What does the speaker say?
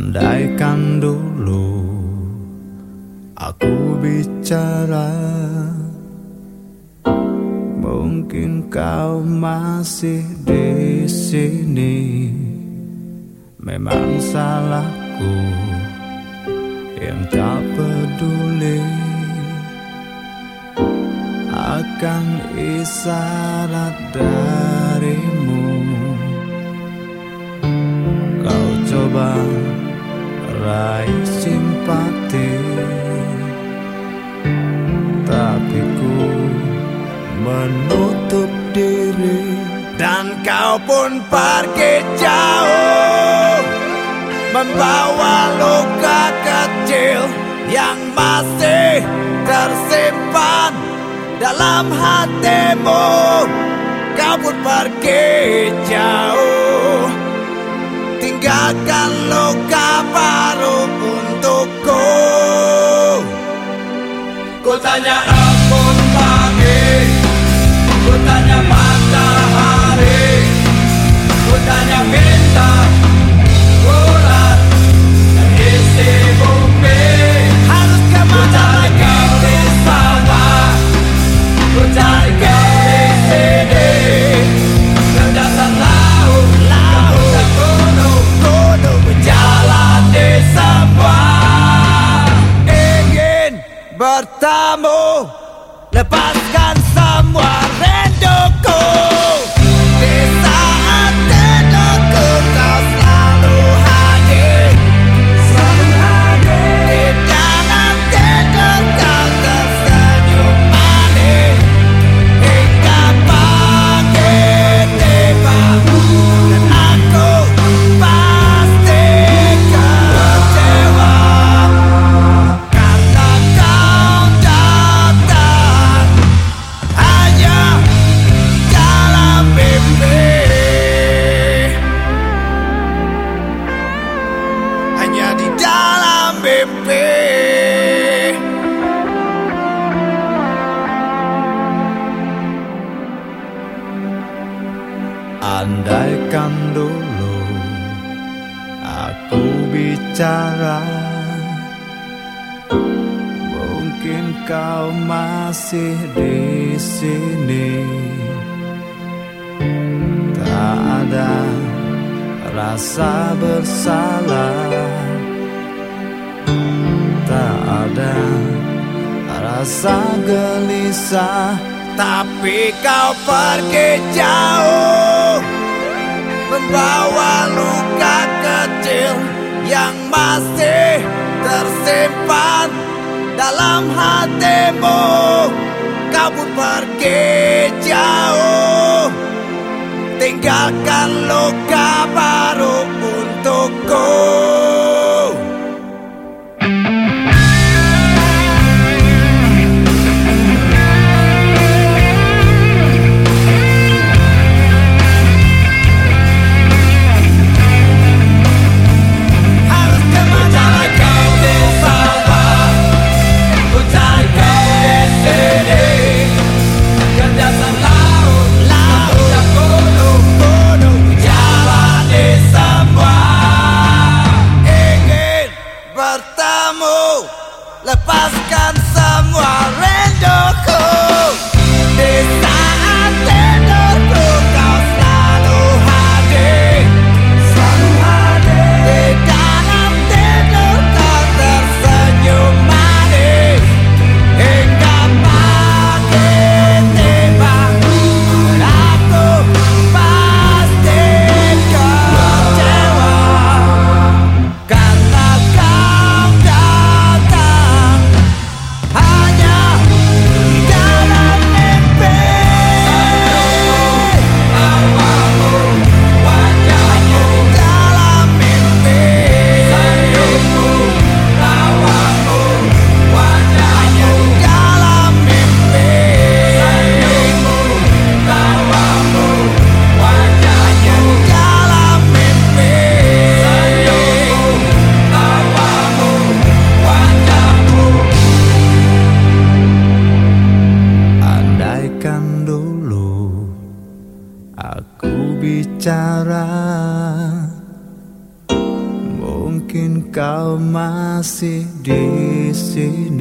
Andaikan dulu aku bicara Mungkin kau masih di sini. Memang salahku yang tak peduli Akan isyarat darimu. Kau coba raih simpati. Tapi ku menutup diri. Dan kau pun pergi jauh. Membawa luka kecil yang masih tersimpan dalam hatimu. Kau pun pergi jauh Tinggalkan luka baru untukku. Ku tanya ampun pagi. Ku tanya matahari. Ku tanya amour, le. Andaikan dulu aku bicara Mungkin kau masih di sini. Tak ada rasa bersalah Tak ada rasa gelisah Tapi kau pergi jauh Membawa luka kecil yang masih tersimpan dalam hatimu. Kau pergi jauh. Tinggalkan luka baru untukku bicara mungkin kau masih di sini